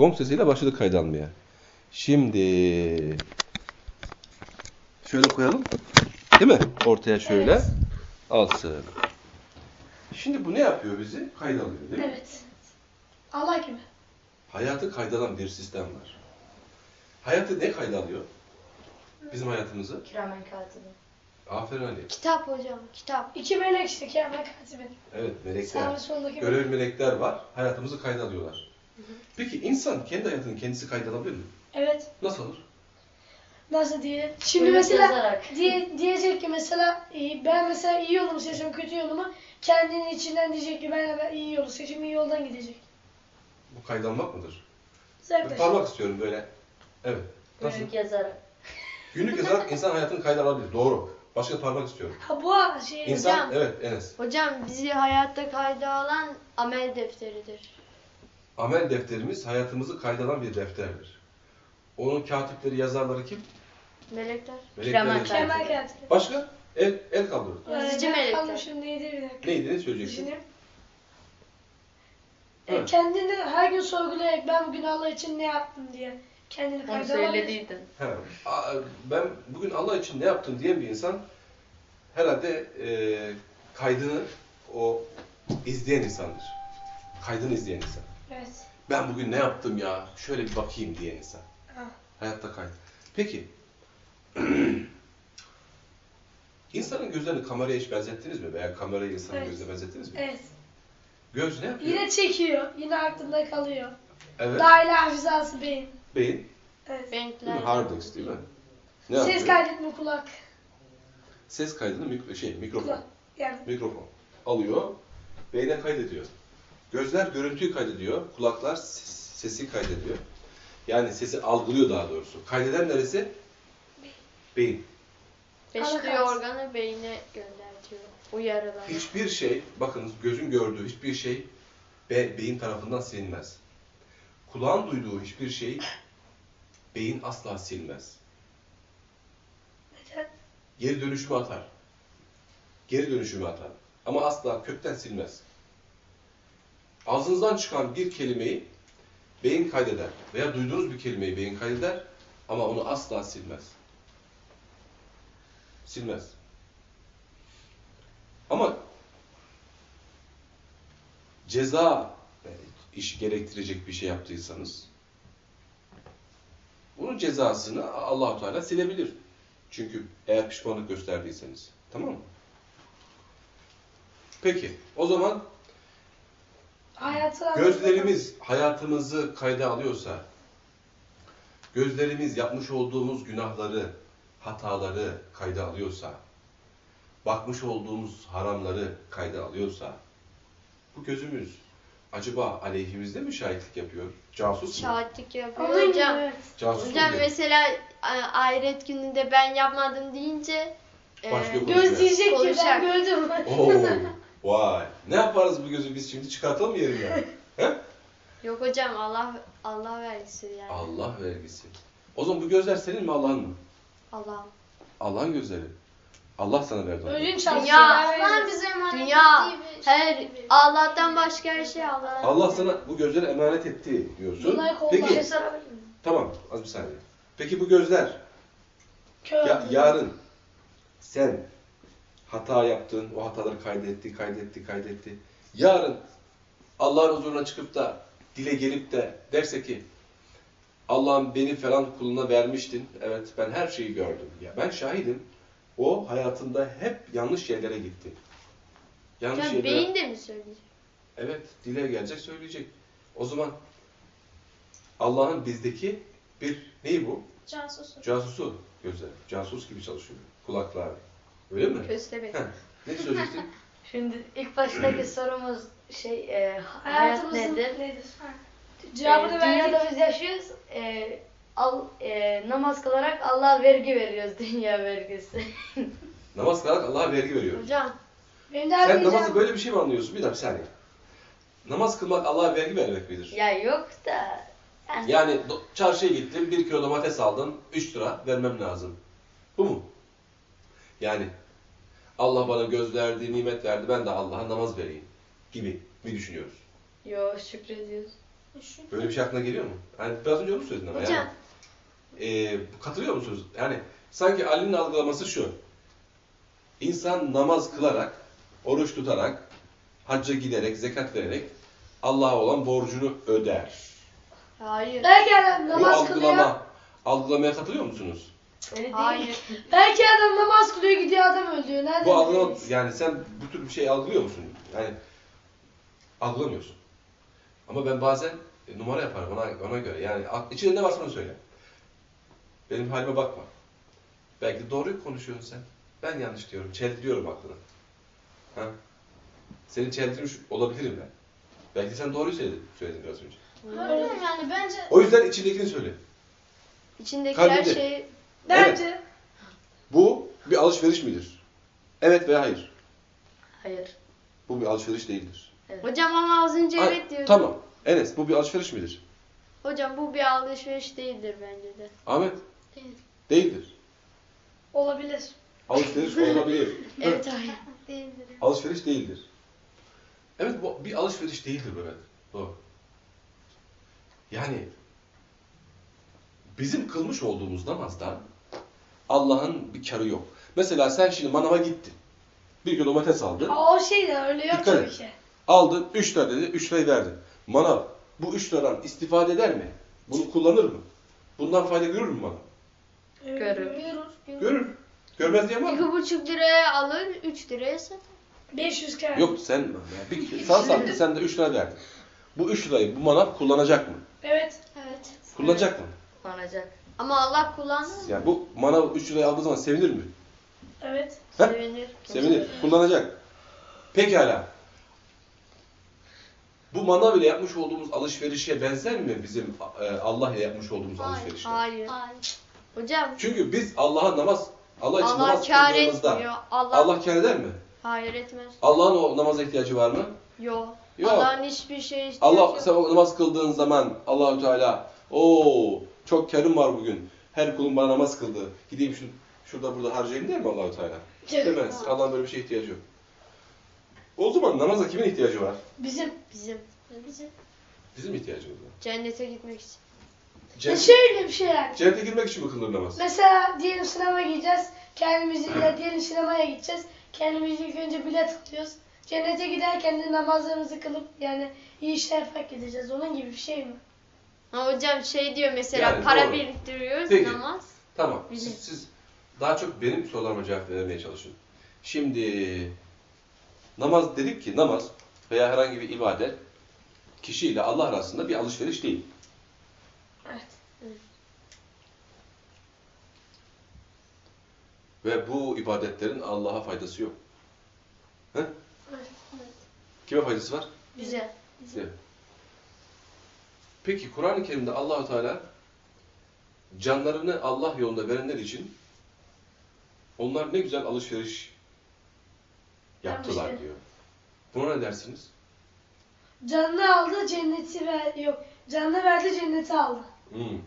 Gong sesiyle başladık kaydalmaya. Şimdi şöyle koyalım. Değil mi? Ortaya şöyle. Evet. Alsın. Şimdi bu ne yapıyor bizi? Kaydalıyor değil mi? Evet. Allah gibi. Hayatı kaydalan bir sistem var. Hayatı ne kaydalıyor? Bizim hayatımızı. Kiramen katibi. Aferin Ali. Kitap hocam, kitap. İki melek işte Kemal Katibi. Evet melekler. Sağ ve sondaki Görev melekler var. Hayatımızı kaydalıyorlar. Peki insan kendi hayatını kendisi kaydalabilir mi? Evet. Nasıl olur? Nasıl diye? Şimdi Böyle mesela yazarak. diye, diyecek ki mesela e, ben mesela iyi yolumu seçiyorum kötü yolumu. Kendinin içinden diyecek ki ben, ben iyi yolu seçeyim iyi yoldan gidecek. Bu kaydalmak mıdır? Yaklaş. parmak istiyorum böyle. Evet. Nasıl? Günlük yazarak. Günlük yazarak insan hayatını kaydalabilir. Doğru. Başka parmak istiyorum. Ha bu şey İnsan, Hocam. evet Enes. Hocam bizi hayatta kayda alan amel defteridir. Amel defterimiz hayatımızı kaydalan bir defterdir. Onun katipleri, yazarları kim? Melekler. Melekler Kiramen. Kemal Katibi. Başka? El, el kaldırın. Yazıcı Ee, melekler. Kalmışım neydi bir dakika. Neydi? Ne söyleyeceksin? E, Evet. kendini her gün sorgulayarak ben bugün Allah için ne yaptım diye kendini Onu söylediydin. A- ben bugün Allah için ne yaptım diyen bir insan herhalde e, kaydını o izleyen insandır. Kaydını izleyen insan. Evet. Ben bugün ne yaptım ya? Şöyle bir bakayım diyen insan. Ha. Hayatta kayıt. Peki. İnsanın gözlerini kameraya hiç benzettiniz mi? Veya kamerayı insanın Evet. gözüne benzettiniz mi? Evet. Göz ne yapıyor? Yine çekiyor. Yine aklında kalıyor. Evet. Dahil hafızası beyin. Beyin. Evet. Değil mi? Renkler. Hard disk değil mi? Ne Ses yapıyor? kaydetme kulak. Ses kaydını mikro, şey, mikrofon. Kulak. Yani Mikrofon. Alıyor. Beyne kaydediyor. Gözler görüntüyü kaydediyor. Kulaklar ses- sesi kaydediyor. Yani sesi algılıyor daha doğrusu. Kaydeden neresi? Beyin. Beş duyu organı beyine göndertiyor. Uyarılar. Hiçbir şey, bakınız gözün gördüğü hiçbir şey be, beyin tarafından silinmez. Kulağın duyduğu hiçbir şey beyin asla silmez. neden? Geri dönüşümü atar. Geri dönüşümü atar. Ama asla kökten silmez. Ağzınızdan çıkan bir kelimeyi beyin kaydeder. Veya duyduğunuz bir kelimeyi beyin kaydeder ama onu asla silmez. Silmez. Ama ceza iş gerektirecek bir şey yaptıysanız bunun cezasını Allahu Teala silebilir. Çünkü eğer pişmanlık gösterdiyseniz. Tamam mı? Peki. O zaman Hayatı gözlerimiz hayatımızı kayda alıyorsa, gözlerimiz yapmış olduğumuz günahları, hataları kayda alıyorsa, bakmış olduğumuz haramları kayda alıyorsa, bu gözümüz acaba aleyhimizde mi şahitlik yapıyor? Casus mu? Şahitlik yapıyor hocam. Casus mu Hocam diyor? mesela a- ahiret gününde ben yapmadım deyince e, Başlıyor Göz diyecek ki ben gördüm. Oo, vay. Ne yaparız bu gözü biz şimdi çıkartalım mı yerinden? He? yok hocam Allah Allah vergisi yani. Allah vergisi. O zaman bu gözler senin mi Allah'ın mı? Allah. Allah'ın gözleri. Allah sana verdi onu. Ödün çalışıyor. Dünya, dünya, her Allah'tan başka her şey Allah. Allah sana bu gözleri emanet etti diyorsun. Peki, tamam az bir saniye. Peki bu gözler ya, yarın sen hata yaptın, o hataları kaydetti, kaydetti, kaydetti. Yarın Allah'ın huzuruna çıkıp da dile gelip de derse ki Allah'ım beni falan kuluna vermiştin. Evet ben her şeyi gördüm. Ya ben şahidim. O hayatında hep yanlış yerlere gitti. Yanlış Hocam yerlere. beyin de mi söyleyecek? Evet, dile gelecek söyleyecek. O zaman Allah'ın bizdeki bir neyi bu? Casusu. Casusu gözler. Casus gibi çalışıyor. Kulaklar. Öyle mi? Köstebek. Heh. Ne söyleyecektin? Şimdi ilk baştaki sorumuz şey e, hayat Hayatımızın nedir? nedir? Ha. Cevabını E, verdik. dünyada biz yaşıyoruz. E, al, e, namaz kılarak Allah'a vergi veriyoruz. Dünya vergisi. Namaz kılarak Allah'a vergi veriyor. Hocam Benim de Sen namazı böyle bir şey mi anlıyorsun? Bir dakika bir saniye. Namaz kılmak Allah'a vergi vermek midir? ya yok da yani, Yani do- çarşıya gittin, bir kilo domates aldın, 3 lira vermem lazım. Bu mu? Yani Allah bana göz verdi, nimet verdi, ben de Allah'a namaz vereyim gibi mi düşünüyoruz? yok şükrediyoruz. Böyle bir şey aklına geliyor mu? Yani biraz önce onu söyledin ama Hocam. yani. E, katılıyor musunuz? Yani sanki Ali'nin algılaması şu. İnsan namaz kılarak, oruç tutarak, hacca giderek, zekat vererek Allah'a olan borcunu öder. Hayır. Bu namaz kılıyor. algılama, algılamaya katılıyor musunuz? Öyle değil. Hayır. Belki adam namaz kılıyor gidiyor adam öldürüyor. Nereden Bu algılama, bilemeyiz? yani sen bu tür bir şey algılıyor musun? Yani algılamıyorsun. Ama ben bazen e, numara yaparım ona, ona göre. Yani ak- içinde ne varsa onu söyle. Benim halime bakma. Belki de doğruyu konuşuyorsun sen. Ben yanlış diyorum. Çeldiriyorum aklını. Ha? Seni çeldirmiş olabilirim ben. Belki sen doğruyu söyledin, söyledin biraz önce. Öyle yani bence O yüzden içindekini söyle. İçindeki her Kalbinde. şey Bence Bu bir alışveriş midir? Evet veya hayır. Hayır. Bu bir alışveriş değildir. Hocam ama az önce Ay, evet diyordun. Tamam. Enes bu bir alışveriş midir? Hocam bu bir alışveriş değildir bence de. Ahmet? Değil. Değildir. olabilir. Alışveriş olabilir. Evet hayır. değildir. Alışveriş değildir. Evet bu bir alışveriş değildir Mehmet. Doğru. Yani bizim kılmış olduğumuz namazda Allah'ın bir karı yok. Mesela sen şimdi manava gittin. Bir kilo domates aldın. Aa, o şey de öyle yok Dikkat tabii ki. Aldın 3 lira dedi. 3 lirayı verdin. Manav bu 3 liradan istifade eder mi? Bunu kullanır mı? Bundan fayda görür mü manav? Evet, Görür. görür. Görür. Görmez diye var mı? İki buçuk liraya alır, üç liraya satar. 500 kere. Yok sen bir sağ sattın sen de 3 lira verdin. Bu 3 lirayı bu manav kullanacak mı? Evet. Evet. Kullanacak mı? Kullanacak. Ama Allah kullanır. Yani bu manav 3 lirayı aldığı zaman sevinir mi? Evet. Heh. Sevinir. Sevinir. Kullanacak. Pekala. Bu manav ile yapmış olduğumuz alışverişe benzer mi bizim e, Allah ile yapmış olduğumuz Hayır, alışverişe? Hayır. Hayır. Hocam Çünkü biz Allah'a namaz, Allah için Allah namaz kâr kıldığımızda etmiyor. Allah, Allah kâr eder mi? hayır etmez. Allah'ın o namaza ihtiyacı var mı? Yok. Yok. Allah'ın hiçbir şeye ihtiyacı Allah yok. sen o namaz kıldığın zaman Allahu Teala o çok karım var bugün. Her kulum bana namaz kıldı. Gideyim şu, şurada burada harcayayım der mi Allahu Teala? Demez. Allah'ın böyle bir şeye ihtiyacı yok. O zaman namaza kimin ihtiyacı var? Bizim. Bizim Bizim. Bizim ihtiyacımız var. cennete gitmek için. Ya Cennet, şöyle bir şey yani. cennete girmek için mi kılınır namaz? Mesela diyelim sınava gideceğiz. Kendimizi ya diyelim sinemaya gideceğiz. Kendimizi ilk önce bilet alıyoruz. Cennete giderken de namazlarımızı kılıp yani iyi işler yaparak gideceğiz. Onun gibi bir şey mi? Ha, hocam şey diyor mesela Yani para doğru. biriktiriyoruz Peki. namaz. Tamam. Siz, siz daha çok benim sorularıma cevap vermeye çalışın. Şimdi namaz dedik ki namaz veya herhangi bir ibadet kişiyle Allah arasında bir alışveriş değil. Evet. Ve bu ibadetlerin Allah'a faydası yok. He? Evet. Kime faydası var? Bize. Size. Peki Kur'an-ı Kerim'de Allahu Teala canlarını Allah yolunda verenler için onlar ne güzel alışveriş yaptılar diyor. Buna ne dersiniz? Canını aldı cenneti ver yok. Canını verdi cenneti aldı. Hmm.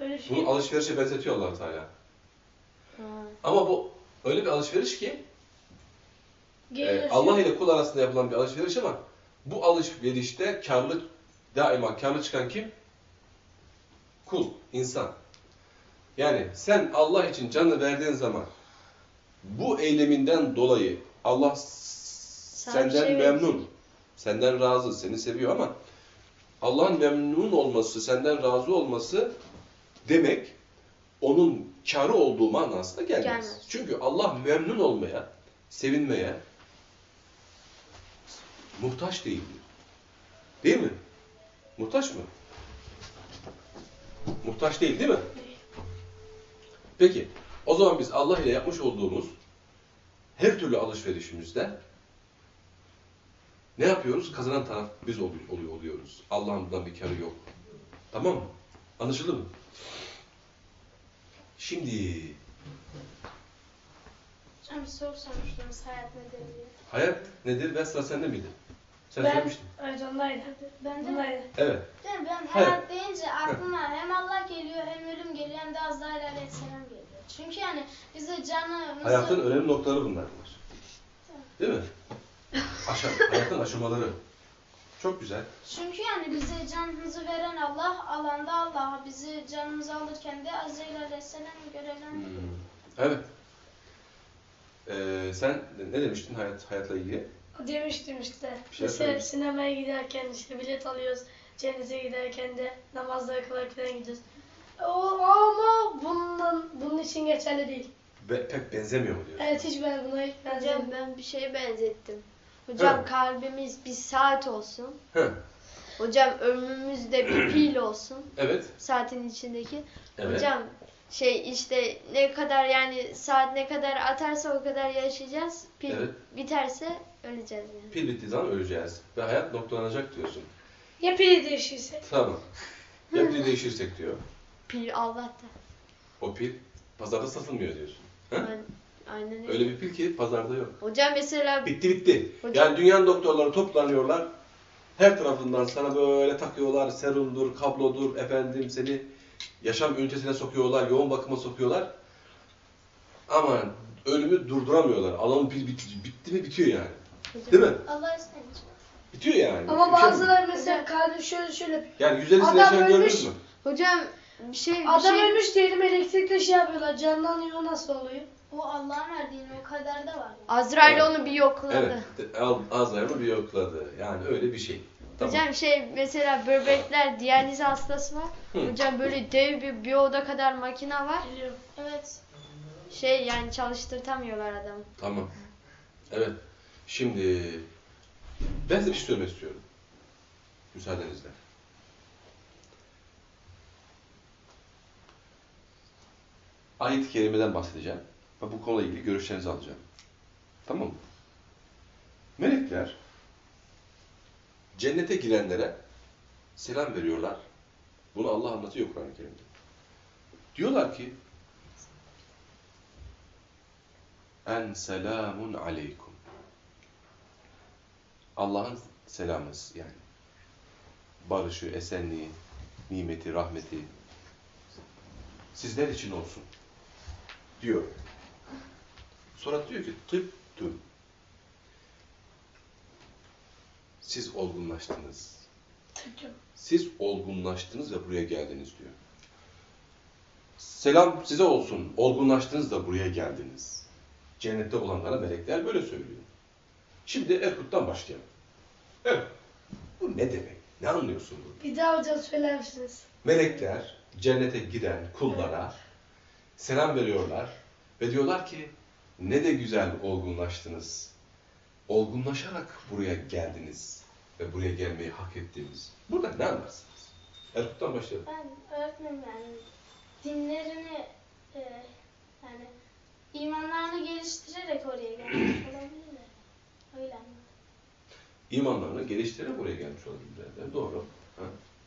Öyle bir şey. Bunu alışverişe benzetiyor allah Teala. Ha. Ama bu öyle bir alışveriş ki e, Allah ile kul arasında yapılan bir alışveriş ama bu alışverişte karlı daima karlı çıkan kim? Kul, insan. Yani sen Allah için canını verdiğin zaman bu eyleminden dolayı Allah s- Sana bir senden şey memnun, senden razı, seni seviyor ama Allah'ın memnun olması, senden razı olması demek onun karı olduğu manasına gelmez. Gelmez. Çünkü Allah memnun olmaya, sevinmeye muhtaç değildir. Değil mi? Muhtaç mı? Muhtaç değil değil mi? Peki, o zaman biz Allah ile yapmış olduğumuz her türlü alışverişimizde ne yapıyoruz? Kazanan taraf biz ol- oluyor oluyoruz. Allah'ın bundan bir karı yok. Tamam mı? Anlaşıldı mı? Şimdi Hocam soru sormuştunuz hayat nedir diye. hayat nedir ve sıra sende miydi? Sen Ben, söylemiştin. evet ondaydı. Ben de Ondaydı. Evet. Değil mi? Ben hayat deyince aklıma hem Allah geliyor hem ölüm geliyor hem de Azrail Aleyhisselam geliyor. Çünkü yani bize canımızı... Hayatın önemli noktaları bunlar. Değil mi? Aşa hayatın aşamaları. Çok güzel. Çünkü yani bize canımızı veren Allah, alanda Allah. Bizi canımızı alırken de Azrail Aleyhisselam görevlendiriyor. Hmm. Evet. Ee, sen ne demiştin hayat hayatla ilgili? Demiştim işte. Bir şey Mesela söyle. sinemaya giderken işte bilet alıyoruz. Cennete giderken de namazları kılarak falan gidiyoruz. O, ama bunun, bunun için geçerli değil. Be- pek benzemiyor mu diyorsun? Evet hiç ben buna hiç Hocam benzemiyorum. ben bir şeye benzettim. Hocam Evet. kalbimiz bir saat olsun. Hı. Hocam ömrümüz de bir pil olsun. Evet. Saatin içindeki. Evet. Hocam şey işte ne kadar yani saat ne kadar atarsa o kadar yaşayacağız. Pil Evet. biterse öleceğiz yani. Pil bittiği zaman öleceğiz. Ve hayat noktalanacak diyorsun. Ya pili değişirse? Tamam. Ya pili değişirsek diyor. Pil Allah'ta. O pil pazarda satılmıyor diyorsun. Hı? Aynen, aynen öyle. Öyle bir pil ki pazarda yok. Hocam mesela Bitti bitti. Hocam- Yani dünyanın doktorları toplanıyorlar. Her tarafından sana böyle takıyorlar. Serumdur, kablodur, efendim seni yaşam ünitesine sokuyorlar, yoğun bakıma sokuyorlar. Ama ölümü durduramıyorlar. Adamın pil bitti, bitti mi bitiyor yani. Değil mi? Allah isteyince. Bitiyor yani. Ama Bir şey mi? bazıları mesela kalbi şöyle şöyle yapıyor. Yani yüzdelisini Adam yaşayan gördünüz ölmüş. mü? hocam bir şey bir Adam şey ölmüş diyelim elektrikle şey yapıyorlar. Canlanıyor nasıl oluyor? O Allah'ın verdiği o kadar da var. Azrail Evet. onu bir yokladı. Evet. Al- Alzheimer bir yokladı. Yani öyle bir şey. Tamam. Hocam şey mesela böbrekler diyaliz hastası var. Hı. Hocam böyle dev bir, bir oda kadar makine var. Biliyorum. Evet. Şey yani çalıştırtamıyorlar adamı. Tamam. Evet. Şimdi ben size bir şey söylemek istiyorum. Müsaadenizle. Ayet-i kerimeden bahsedeceğim. Ve bu konuyla ilgili görüşlerinizi alacağım. Tamam mı? Melekler cennete girenlere selam veriyorlar. Bunu Allah anlatıyor Kur'an-ı Kerim'de. Diyorlar ki En selamun aleykum. Allah'ın selamı yani. Barışı, esenliği, nimeti, rahmeti sizler için olsun. Diyor. Sonra diyor ki tıptüm. Siz olgunlaştınız. Siz olgunlaştınız ve buraya geldiniz diyor. Selam size olsun. Olgunlaştınız da buraya geldiniz. Cennette olanlara melekler böyle söylüyor. Şimdi Erkut'tan başlayalım. Evet. Bu ne demek? Ne anlıyorsun burada? Bir daha hocam söyler misiniz? Melekler cennete giden kullara selam veriyorlar ve diyorlar ki ne de güzel olgunlaştınız. Olgunlaşarak buraya geldiniz ve buraya gelmeyi hak ettiniz. Burada ne anlarsınız? Erkut'tan başlayalım. Ben öğretmenim yani dinlerini e, yani imanlarını geliştirerek oraya gelmiş olabilirler. Öyle anladım. İmanlarını geliştirerek buraya gelmiş olabilirler. Doğru. Ha.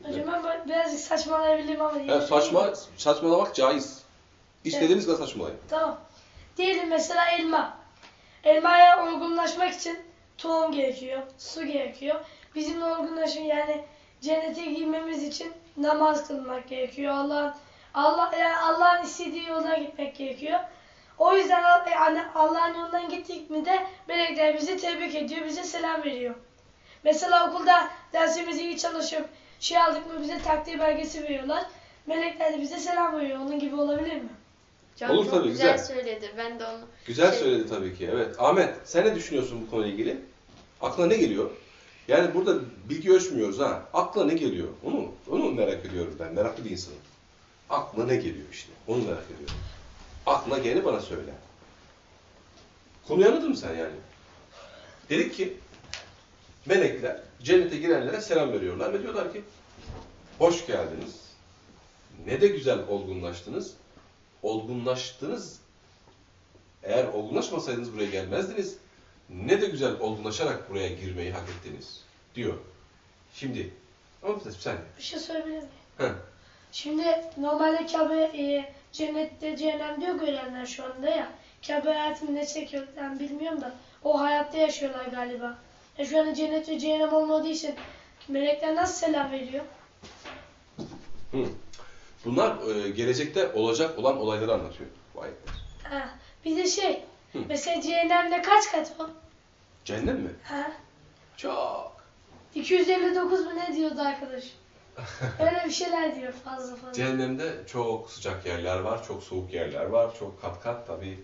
Hocam ben birazcık saçmalayabilirim ama. Ya saçma, saçmalamak caiz. İstediğiniz kadar saçmalayın. Tamam. Diyelim mesela elma. Elmaya olgunlaşmak için tohum gerekiyor, su gerekiyor. Bizim de olgunlaşın yani cennete girmemiz için namaz kılmak gerekiyor. Allah'ın Allah yani Allah'ın istediği yoldan gitmek gerekiyor. O yüzden yani Allah'ın yolundan gittik mi de melekler bizi tebrik ediyor, bize selam veriyor. Mesela okulda dersimizi iyi çalışıp şey aldık mı bize takdir belgesi veriyorlar. Melekler de bize selam veriyor. Onun gibi olabilir mi? Can Olur tabii, güzel, güzel. söyledi. Ben de onu Güzel Şey- söyledi tabii ki. Evet. Ahmet, sen ne düşünüyorsun bu konuyla ilgili? Aklına ne geliyor? Yani burada bilgi ölçmüyoruz ha. Aklına ne geliyor? Onu onu merak ediyorum ben. Meraklı bir insanım. Aklına ne geliyor işte? Onu merak ediyorum. Aklına geleni bana söyle. Konuyu anladın mı sen yani? Dedik ki melekler cennete girenlere selam veriyorlar ve diyorlar ki hoş geldiniz. Ne de güzel olgunlaştınız. Olgunlaştınız eğer olgunlaşmasaydınız buraya gelmezdiniz. Ne de güzel olgunlaşarak buraya girmeyi hak ettiniz. Diyor. Şimdi ama bir sen. Bir şey söyleyebilir miyim? Heh. Şimdi normalde Kabe e, cennette cehennem diyor görenler şu anda ya. Kabe hayatını ne çekiyor ben bilmiyorum da o hayatta yaşıyorlar galiba. E şu anda cennet ve cehennem olmadığı için melekler nasıl selam veriyor? Hı. Bunlar e, gelecekte olacak olan olayları anlatıyor bu ayetler. Ha. Bir de şey Hı. mesela cehennemde kaç kat o? Cehennem mi? Ha. Çok. 259 mu ne diyordu arkadaş? Öyle bir şeyler diyor fazla fazla. Cehennemde çok sıcak yerler var, çok soğuk yerler var, çok kat kat tabii.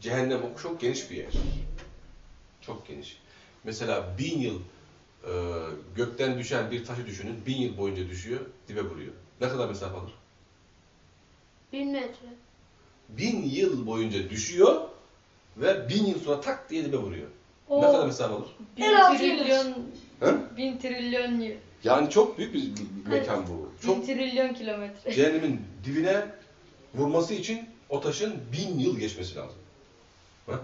Cehennem çok geniş bir yer. Çok geniş. Mesela bin yıl e, gökten düşen bir taşı düşünün, bin yıl boyunca düşüyor, dibe vuruyor. Ne kadar mesafe alır? Bin metre. Bin yıl boyunca düşüyor ve bin yıl sonra tak diye dibe vuruyor. Oo. Ne kadar mesafe alır? Bin trilyon, He? bin trilyon, yıl. Yani çok büyük bir mekan bu. Bin Çok trilyon kilometre. cehennemin dibine vurması için o taşın bin yıl geçmesi lazım. Ha?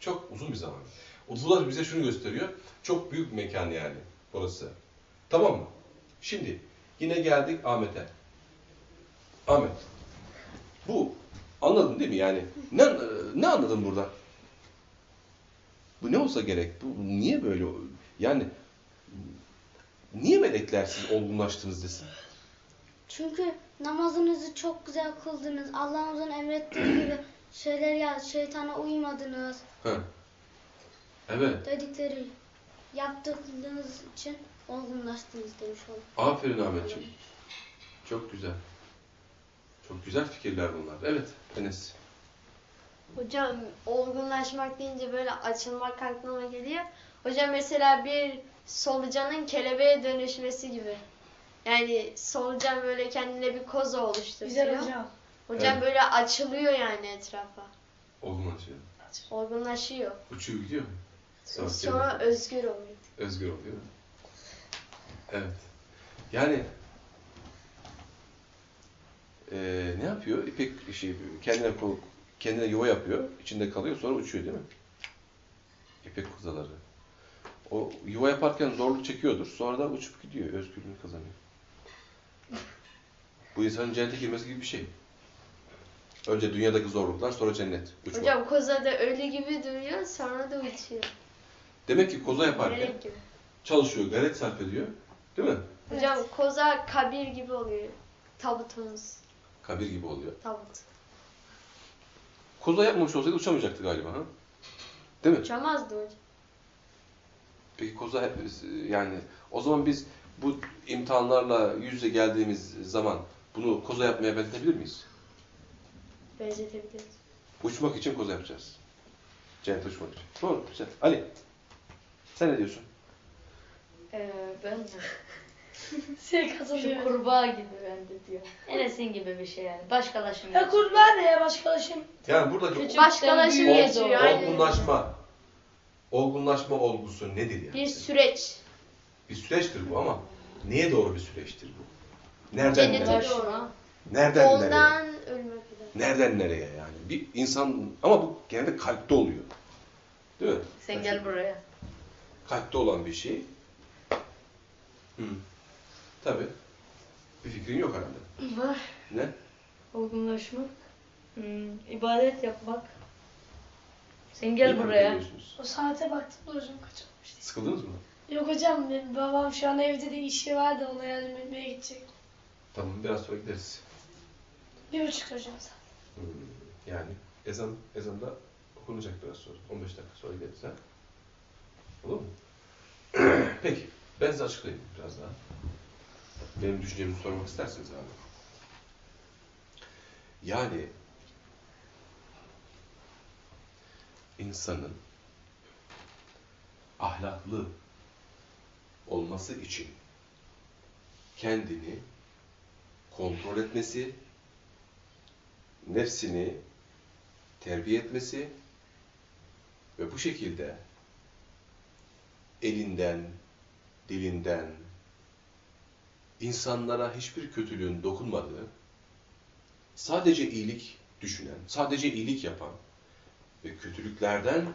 Çok uzun bir zaman. O da bize şunu gösteriyor. Çok büyük bir mekan yani burası. Tamam mı? Şimdi yine geldik Ahmet'e. Ahmet. Bu anladın değil mi yani? Ne ne anladın burada? Bu ne olsa gerek? Bu niye böyle? Yani niye melekler siz olgunlaştınız desin? Çünkü namazınızı çok güzel kıldınız. Allah'ımızın emrettiği gibi şeyler ya şeytana uymadınız. Ha. Evet. Dedikleri yaptığınız için olgunlaştınız demiş oldum. Aferin Ahmetciğim. Çok güzel. Çok güzel fikirler bunlar. Evet Enes. Hocam olgunlaşmak deyince böyle açılmak aklıma geliyor. Hocam mesela bir solucanın kelebeğe dönüşmesi gibi. Yani solucan böyle kendine bir koza oluşturuyor. Güzel hocam. Hocam Evet. böyle açılıyor yani etrafa. Olgunlaşıyor. Olgunlaşıyor. Uçuyor gidiyor. Sonra, Sonra özgür oluyor. özgür oluyor. Evet. Yani eee, ne yapıyor? İpek şey kendine kol, kendine yuva yapıyor. içinde kalıyor sonra uçuyor değil mi? İpek kuzaları. O yuva yaparken zorluk çekiyordur. Sonra da uçup gidiyor. Özgürlüğünü kazanıyor. Bu insanın cennete girmesi gibi bir şey. Önce dünyadaki zorluklar, sonra cennet. Uçmak. Hocam koza da ölü gibi duruyor sonra da uçuyor. Demek ki koza yaparken gibi. çalışıyor, gayret sarf ediyor. Değil mi? Hocam koza kabir gibi oluyor. Tabutumuz. Kabir gibi oluyor. Tabut. Koza yapmamış olsaydı uçamayacaktı galiba. Ha? Değil mi? Uçamazdı hocam. Peki koza hep yani o zaman biz bu imtihanlarla yüz yüze geldiğimiz zaman bunu koza yapmaya benzetebilir miyiz? Benzetebiliriz. Uçmak için koza yapacağız. Cennet uçmak için. Doğru, güzel. Ali, sen ne diyorsun? Ee, ben de. Şey Şu kazanıyor. kurbağa gibi ben de diyor. Enes'in gibi bir şey yani. Başkalaşım. Ya kurbağa ne ya başkalaşım? Yani buradaki Küçük- Başkalaşım büyüğe geçiyor. Aynen. olgunlaşma, olgunlaşma olgusu nedir yani? Bir süreç. Bir süreçtir bu ama neye doğru bir süreçtir bu? Nereden Cennete nereye? doğru. Nereden nereye? Ondan ölüme kadar. Nereden nereye yani? Bir insan ama bu genelde kalpte oluyor. Değil mi? Sen gel buraya. Kalpte olan bir şey. Hı. Tabii. Bir fikrin yok herhalde. Var. Ne? Olgunlaşmak. Hmm, ibadet yapmak. Sen gel buraya. O saate baktım da hocam kaç olmuş. Sıkıldınız mı? Yok hocam benim babam şu an evde de işi var da ona yardım etmeye gidecek. Tamam biraz sonra gideriz. Bir buçuk hocam zaten. Hmm, Yani ezan ezan da okunacak biraz sonra. 15 dakika sonra gideriz ha. Olur mu? Peki. Ben size açıklayayım biraz daha. Benim düşüncemi sormak isterseniz abi. Yani insanın ahlaklı olması için kendini kontrol etmesi, nefsini terbiye etmesi ve bu şekilde elinden, dilinden, insanlara hiçbir kötülüğün dokunmadığı, sadece iyilik düşünen, sadece iyilik yapan ve kötülüklerden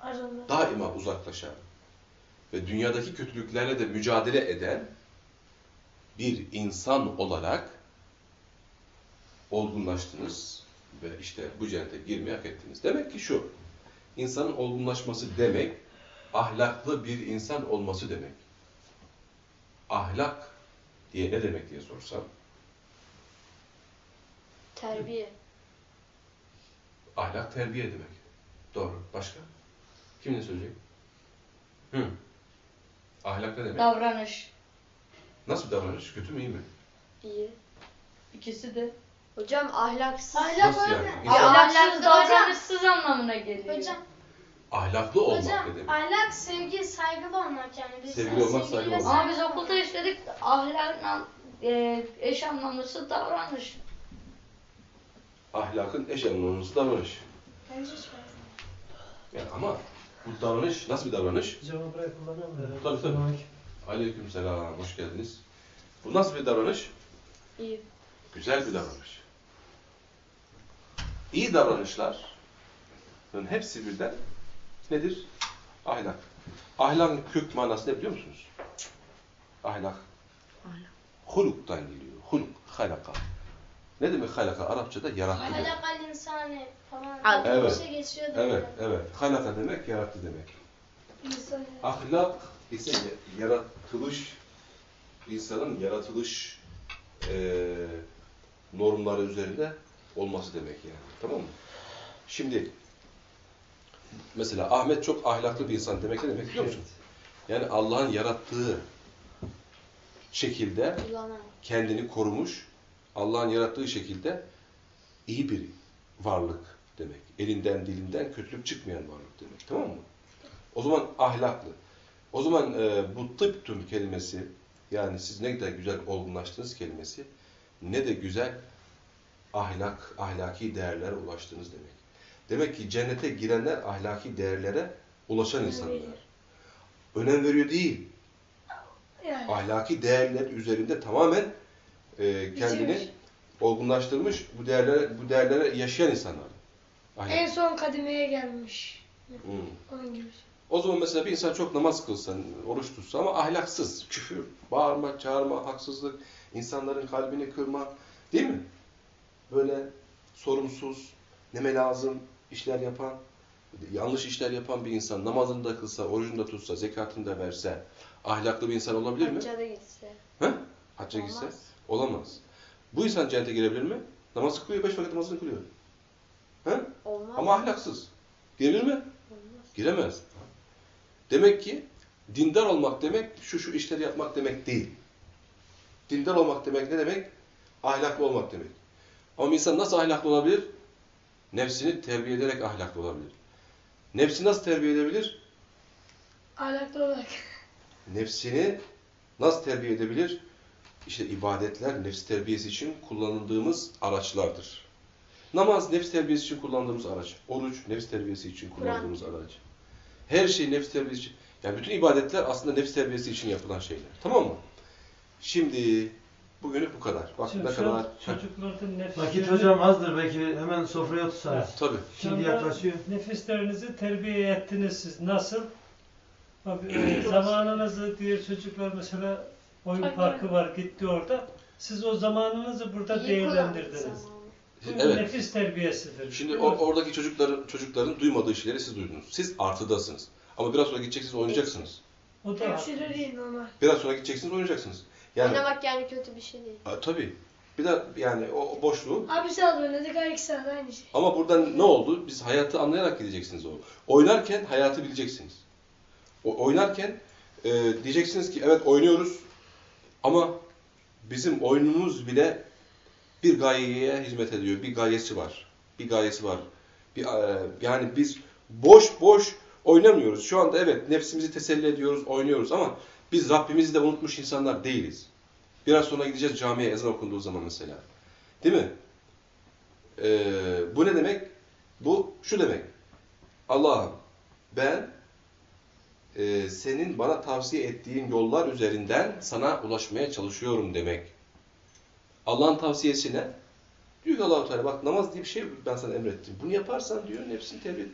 Arındı. daima uzaklaşan ve dünyadaki kötülüklerle de mücadele eden bir insan olarak olgunlaştınız ve işte bu cennete girmeyi hak ettiniz. Demek ki şu, insanın olgunlaşması demek, ahlaklı bir insan olması demek. Ahlak diye ne demek diye sorsam, Terbiye. ahlak terbiye demek. Doğru. Başka? Kim ne söyleyecek? Hı. Ahlak ne demek? Davranış. Nasıl bir davranış? Kötü mü iyi mi? İyi. İkisi de. Hocam ahlaksız. Ahlak Nasıl yani? İnsan- Ahlaksız Ahlaklı davranışsız anlamına geliyor. Hocam, Ahlaklı olmak hocam ne demek? ahlak sevgi, saygılı olmak yani. Biz Sevgili olmak, saygılı olmak. Ama biz okulda işledik ahlakla e, eş anlamlısı davranış. Ahlakın eş anlamlısı davranış. Bence hiç. Yani ama bu davranış nasıl bir davranış? Cevabı buraya kullanalım da. Tabii, tabii. Selamünaleyküm. Aleykümselam, hoş geldiniz. Bu nasıl bir davranış? İyi. Güzel bir davranış. İyi davranışlar, hepsi birden nedir? Ahlak. Ahlakın kök manası ne biliyor musunuz? Ahlak. Huluktan geliyor. Huluk, halaka. Ne demek halaka? Arapçada yarattı demek. Halakal insani falan. Evet. Bir şey geçiyor Evet, evet. Halaka demek, yarattı demek. İnsan Ahlak ise yaratılış, insanın yaratılış eee normları üzerinde olması demek yani. Tamam mı? Şimdi mesela Ahmet çok ahlaklı bir insan demek ne demek biliyor musun? Yani Allah'ın yarattığı şekilde kendini korumuş, Allah'ın yarattığı şekilde iyi bir varlık demek. Elinden dilinden kötülük çıkmayan varlık demek. Tamam mı? O zaman ahlaklı. O zaman e, bu tıptüm kelimesi yani siz ne kadar güzel olgunlaştınız kelimesi ne de güzel ahlak, ahlaki değerlere ulaştınız demek. Demek ki cennete girenler ahlaki değerlere ulaşan insanlar. Önem veriyor değil. yani. Ahlaki değerler üzerinde tamamen e, kendini Bitirmiş. olgunlaştırmış, bu değerlere, bu değerlere yaşayan insanlar. Ahlak. En son kademeye gelmiş. Hmm. Onun gibi. O zaman mesela bir insan çok namaz kılsa, oruç tutsa ama ahlaksız, küfür, bağırma, çağırma, haksızlık, insanların kalbini kırma, değil mi? Böyle sorumsuz, neme lazım işler yapan, yanlış işler yapan bir insan namazını da kılsa, orucunu da tutsa, zekatını da verse, ahlaklı bir insan olabilir mi? Hacca da gitse. He? Hacca gitse? Olmaz. Olamaz. Bu insan cennete girebilir mi? Namaz kılıyor, beş vakit namazını kılıyor. He? Olmaz. Ama ahlaksız. Girebilir mi? Olmaz. Giremez. Demek ki dindar olmak demek şu şu işleri yapmak demek değil. Dindar olmak demek ne demek? Ahlaklı olmak demek. Ama insan nasıl ahlaklı olabilir? Nefsini terbiye ederek ahlaklı olabilir. Nefsi nasıl terbiye edebilir? Ahlaklı olarak. Nefsini nasıl terbiye edebilir? İşte ibadetler nefs terbiyesi için kullanıldığımız araçlardır. Namaz nefs terbiyesi için kullandığımız araç. Oruç nefs terbiyesi için kullandığımız araç. Her şey nefs terbiyesi için. Yani bütün ibadetler aslında nefs terbiyesi için yapılan şeyler. Tamam mı? Şimdi bugünlük bu kadar. Bak Şimdi kadar. çocukların nefislerini, Vakit hocam azdır belki hemen sofraya otursanız. Tabii. Şimdi yaklaşıyor. Nefislerinizi terbiye ettiniz siz. Nasıl? Abi, e, zamanınızı diğer çocuklar mesela oyun parkı var gitti orada. Siz o zamanınızı burada İyi değerlendirdiniz. Evet. nefis terbiyesidir. Şimdi o- oradaki çocukların çocukların duymadığı şeyleri siz duydunuz. Siz artıdasınız. Ama biraz sonra gideceksiniz oynayacaksınız. o da. Biraz sonra gideceksiniz oynayacaksınız. Yani Oynamak yani kötü bir şey değil. Ha, tabii. Bir de yani o, o boşluğu. Abi saat oynadık, her iki saat aynı şey. Ama buradan ne oldu? Biz hayatı anlayarak gideceksiniz o. Oynarken hayatı bileceksiniz. O, oynarken e, diyeceksiniz ki evet oynuyoruz ama bizim oyunumuz bile bir gayeye hizmet ediyor. Bir gayesi var. Bir gayesi var. Bir, e, yani biz boş boş oynamıyoruz. Şu anda evet nefsimizi teselli ediyoruz, oynuyoruz ama biz Rabbimizi de unutmuş insanlar değiliz. Biraz sonra gideceğiz camiye ezan okunduğu zaman mesela. Değil mi? Ee, bu ne demek? Bu şu demek. Allah'ım ben e, senin bana tavsiye ettiğin yollar üzerinden sana ulaşmaya çalışıyorum demek. Allah'ın tavsiyesi ne? Diyor ki Allah-u Teala bak namaz diye bir şey ben sana emrettim. Bunu yaparsan diyor nefsini terbiye,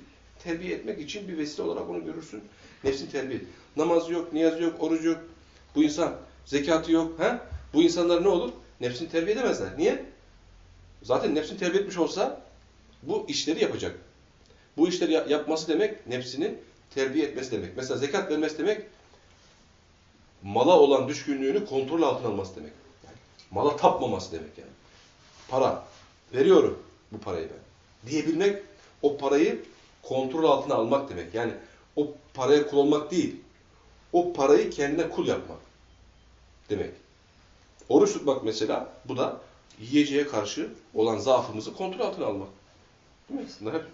terbiye etmek için bir vesile olarak onu görürsün. Nefsini terbiye et. Namaz yok, niyaz yok, oruç yok. Bu insan zekatı yok. He? Bu insanlar ne olur? Nefsini terbiye edemezler. Niye? Zaten nefsini terbiye etmiş olsa bu işleri yapacak. Bu işleri ya- yapması demek nefsini terbiye etmesi demek. Mesela zekat vermesi demek mala olan düşkünlüğünü kontrol altına alması demek. Yani mala tapmaması demek yani. Para. Veriyorum bu parayı ben. Diyebilmek o parayı kontrol altına almak demek. Yani o paraya kul olmak değil. o parayı kendine kul yapmak demek. Oruç tutmak mesela bu da yiyeceğe karşı olan zaafımızı kontrol altına almak. Değil mi? Bunlar hep.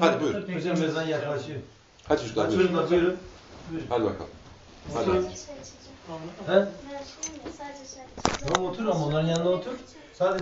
Hadi buyurun. Hocam ezan yaklaşıyor. Hadi çocuklar Hadi buyurun. buyurun. Buyurun. Hadi bakalım. Hadi. Sadece söyleyeceğim. He? Tamam otur ama onların yanına otur. Sadece